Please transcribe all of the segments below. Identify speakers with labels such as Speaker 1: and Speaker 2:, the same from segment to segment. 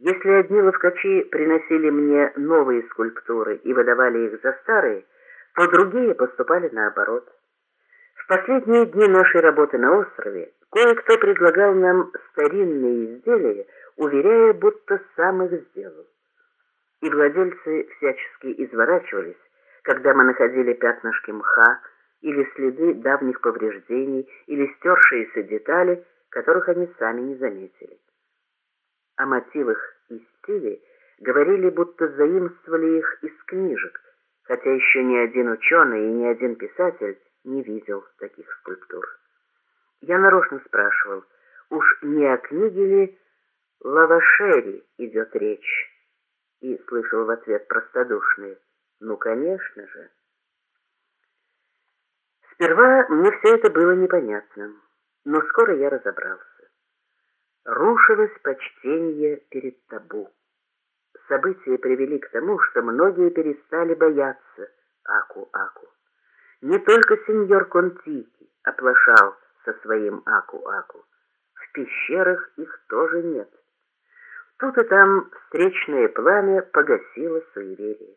Speaker 1: Если одни ловкачи приносили мне новые скульптуры и выдавали их за старые, то другие поступали наоборот. В последние дни нашей работы на острове кое-кто предлагал нам старинные изделия, уверяя, будто сам их сделал. И владельцы всячески изворачивались, когда мы находили пятнышки мха или следы давних повреждений или стершиеся детали, которых они сами не заметили. О мотивах и стиле говорили, будто заимствовали их из книжек, хотя еще ни один ученый и ни один писатель не видел таких скульптур. Я нарочно спрашивал, уж не о книге ли Лавашери идет речь? И слышал в ответ простодушный, ну, конечно же. Сперва мне все это было непонятно, но скоро я разобрался. Рушилось почтение перед табу. События привели к тому, что многие перестали бояться Аку-Аку. Не только сеньор Контики оплошал со своим Аку-Аку. В пещерах их тоже нет. Тут и там встречное пламя погасило суеверие.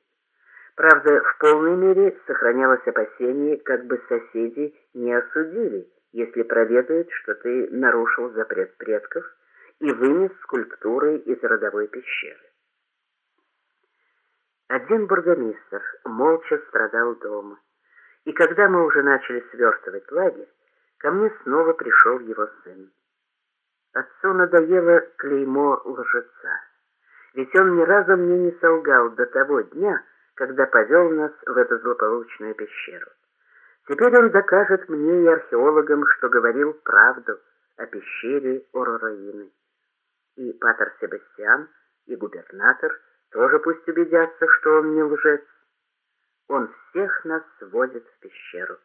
Speaker 1: Правда, в полной мере сохранялось опасение, как бы соседи не осудили, если проведают, что ты нарушил запрет предков и вынес скульптуры из родовой пещеры. Один бургомистр молча страдал дома, и когда мы уже начали свертывать лагерь, ко мне снова пришел его сын. Отцу надоело клеймо лжеца, ведь он ни разу мне не солгал до того дня, когда повел нас в эту злополучную пещеру. Теперь он докажет мне и археологам, что говорил правду о пещере Орораины. И Патер Себастьян, и губернатор тоже пусть убедятся, что он не лжец. Он всех нас сводит в пещеру.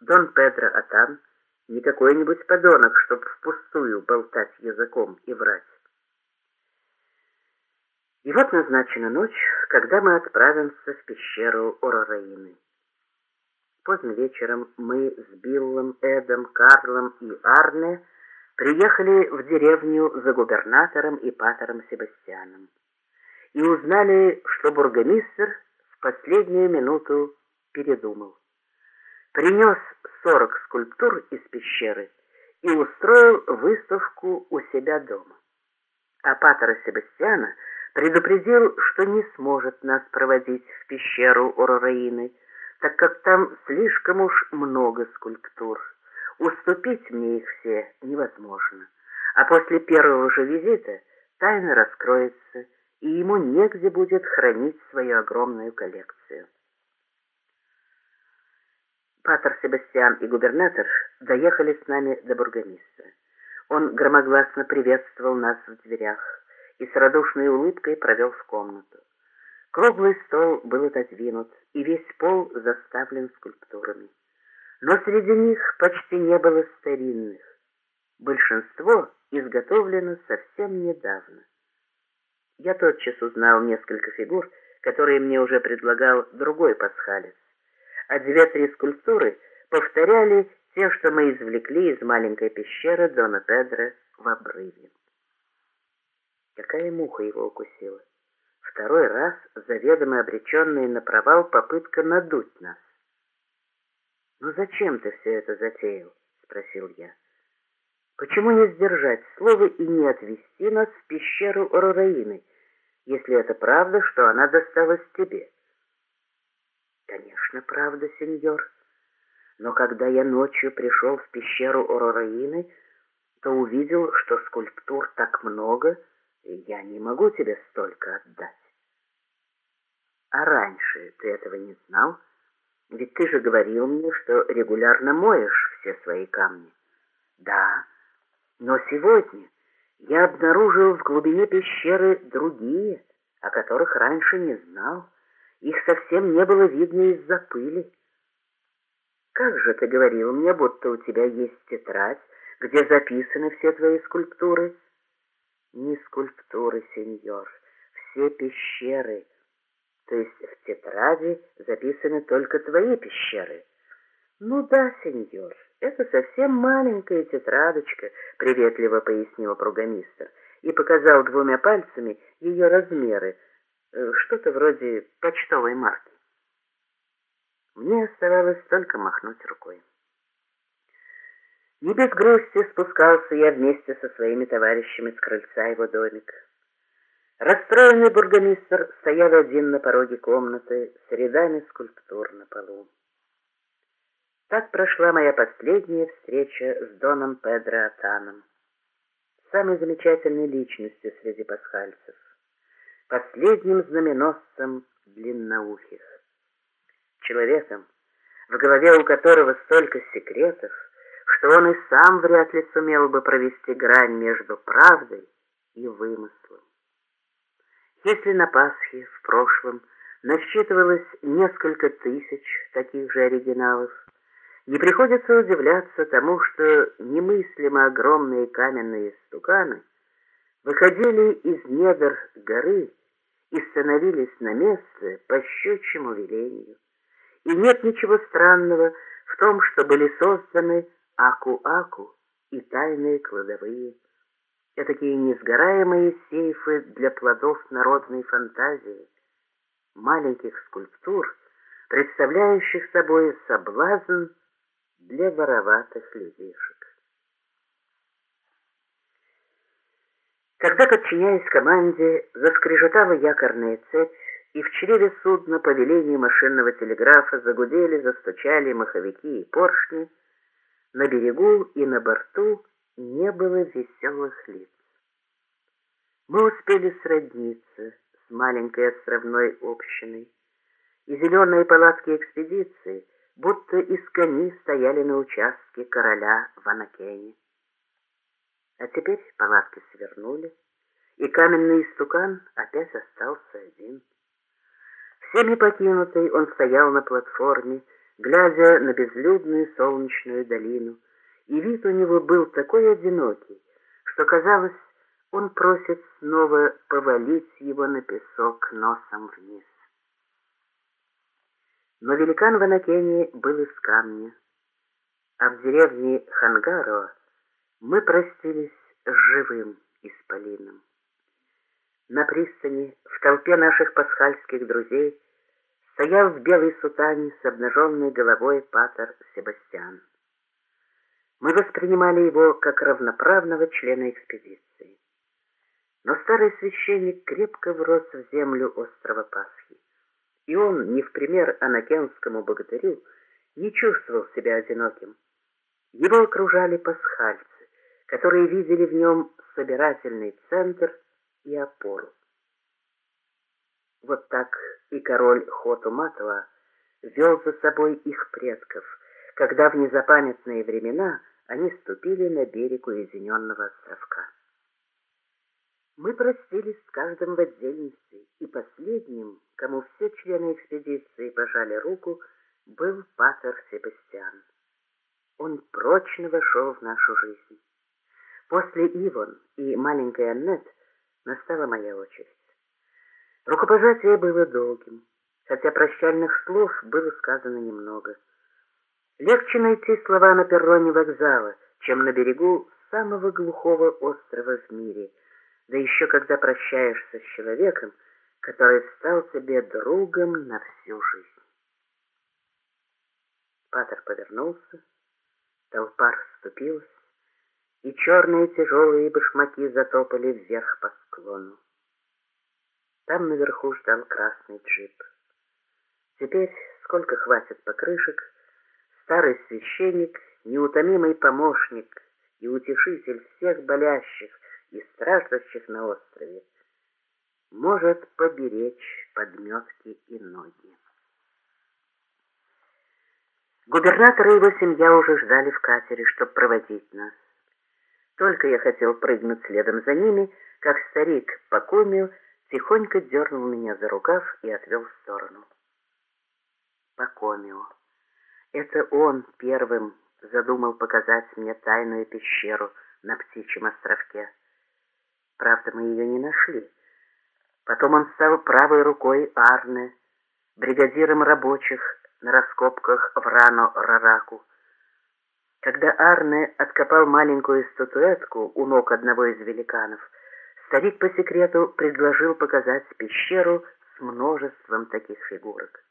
Speaker 1: Дон Педро Атан не какой-нибудь подонок, чтоб впустую болтать языком и врать. И вот назначена ночь, когда мы отправимся в пещеру Орораины. Поздно вечером мы с Биллом, Эдом, Карлом и Арне приехали в деревню за губернатором и патером Себастьяном и узнали, что бургомистр в последнюю минуту передумал. Принес сорок скульптур из пещеры и устроил выставку у себя дома. А патера Себастьяна предупредил, что не сможет нас проводить в пещеру Орораины, так как там слишком уж много скульптур. Уступить мне их все невозможно. А после первого же визита тайна раскроется, и ему негде будет хранить свою огромную коллекцию. Патер Себастьян и губернатор доехали с нами до бургомистра. Он громогласно приветствовал нас в дверях и с радушной улыбкой провел в комнату. Круглый стол был отодвинут, и весь пол заставлен скульптурами. Но среди них почти не было старинных. Большинство изготовлено совсем недавно. Я тотчас узнал несколько фигур, которые мне уже предлагал другой пасхалец, а две-три скульптуры повторяли те, что мы извлекли из маленькой пещеры Дона Педро в обрыве. Какая муха его укусила? Второй раз заведомо обреченная на провал попытка надуть нас. «Ну зачем ты все это затеял?» — спросил я. «Почему не сдержать слово и не отвести нас в пещеру Ороraины, если это правда, что она досталась тебе?» «Конечно, правда, сеньор. Но когда я ночью пришел в пещеру Ороraины, то увидел, что скульптур так много, я не могу тебе столько отдать. А раньше ты этого не знал? Ведь ты же говорил мне, что регулярно моешь все свои камни. Да, но сегодня я обнаружил в глубине пещеры другие, о которых раньше не знал. Их совсем не было видно из-за пыли. Как же ты говорил мне, будто у тебя есть тетрадь, где записаны все твои скульптуры? Не скульптуры, сеньор, все пещеры, то есть в тетради записаны только твои пещеры. Ну да, сеньор, это совсем маленькая тетрадочка, приветливо пояснил программистр. и показал двумя пальцами ее размеры, э, что-то вроде почтовой марки. Мне оставалось только махнуть рукой. Не без грусти спускался я вместе со своими товарищами с крыльца его домика. Расстроенный бургомистр стоял один на пороге комнаты с рядами скульптур на полу. Так прошла моя последняя встреча с Доном Педро Атаном, самой замечательной личностью среди пасхальцев, последним знаменосцем длинноухих, человеком, в голове у которого столько секретов, что он и сам вряд ли сумел бы провести грань между правдой и вымыслом. Если на Пасхе в прошлом насчитывалось несколько тысяч таких же оригиналов, не приходится удивляться тому, что немыслимо огромные каменные стуканы выходили из недр горы и становились на место по щучьему велению. И нет ничего странного в том, что были созданы аку-аку и тайные кладовые такие несгораемые сейфы для плодов народной фантазии, маленьких скульптур, представляющих собой соблазн для вороватых людишек. Когда, подчиняясь команде, заскрежетала якорная цепь, и в чреве судна по велению машинного телеграфа загудели, застучали маховики и поршни, на берегу и на борту не было веселых лиц. Мы успели сродниться с маленькой островной общиной, и зеленые палатки экспедиции будто из кони стояли на участке короля в Анакене. А теперь палатки свернули, и каменный истукан опять остался один. Всеми покинутый он стоял на платформе, глядя на безлюдную солнечную долину, и вид у него был такой одинокий, что, казалось, он просит снова повалить его на песок носом вниз. Но великан в Анакене был из камня, а в деревне Хангаро мы простились с живым исполином. На пристани, в толпе наших пасхальских друзей, стоял в белой сутане с обнаженной головой патер Себастьян. Мы воспринимали его как равноправного члена экспедиции. Но старый священник крепко врос в землю острова Пасхи, и он, не в пример анакенскому богатырю, не чувствовал себя одиноким. Его окружали пасхальцы, которые видели в нем собирательный центр и опору. Вот так и король Хоту-Матуа вел за собой их предков, когда в незапамятные времена – они ступили на берег уединенного островка. Мы простились с каждым в отдельности, и последним, кому все члены экспедиции пожали руку, был Патер Себастьян. Он прочно вошел в нашу жизнь. После Ивон и маленькой Аннет настала моя очередь. Рукопожатие было долгим, хотя прощальных слов было сказано немного — Легче найти слова на перроне вокзала, чем на берегу самого глухого острова в мире, да еще когда прощаешься с человеком, который стал тебе другом на всю жизнь. Патер повернулся, толпа расступилась, и черные тяжелые башмаки затопали вверх по склону. Там наверху ждал красный джип. Теперь, сколько хватит покрышек, Старый священник, неутомимый помощник и утешитель всех болящих и страждущих на острове, может поберечь подметки и ноги. Губернатор и его семья уже ждали в катере, чтобы проводить нас. Только я хотел прыгнуть следом за ними, как старик Пакумио тихонько дернул меня за рукав и отвел в сторону. Пакомио. Это он первым задумал показать мне тайную пещеру на птичьем островке. Правда, мы ее не нашли. Потом он стал правой рукой Арне, бригадиром рабочих на раскопках в Рано-Рараку. Когда Арне откопал маленькую статуэтку у ног одного из великанов, Старик по секрету предложил показать пещеру с множеством таких фигурок.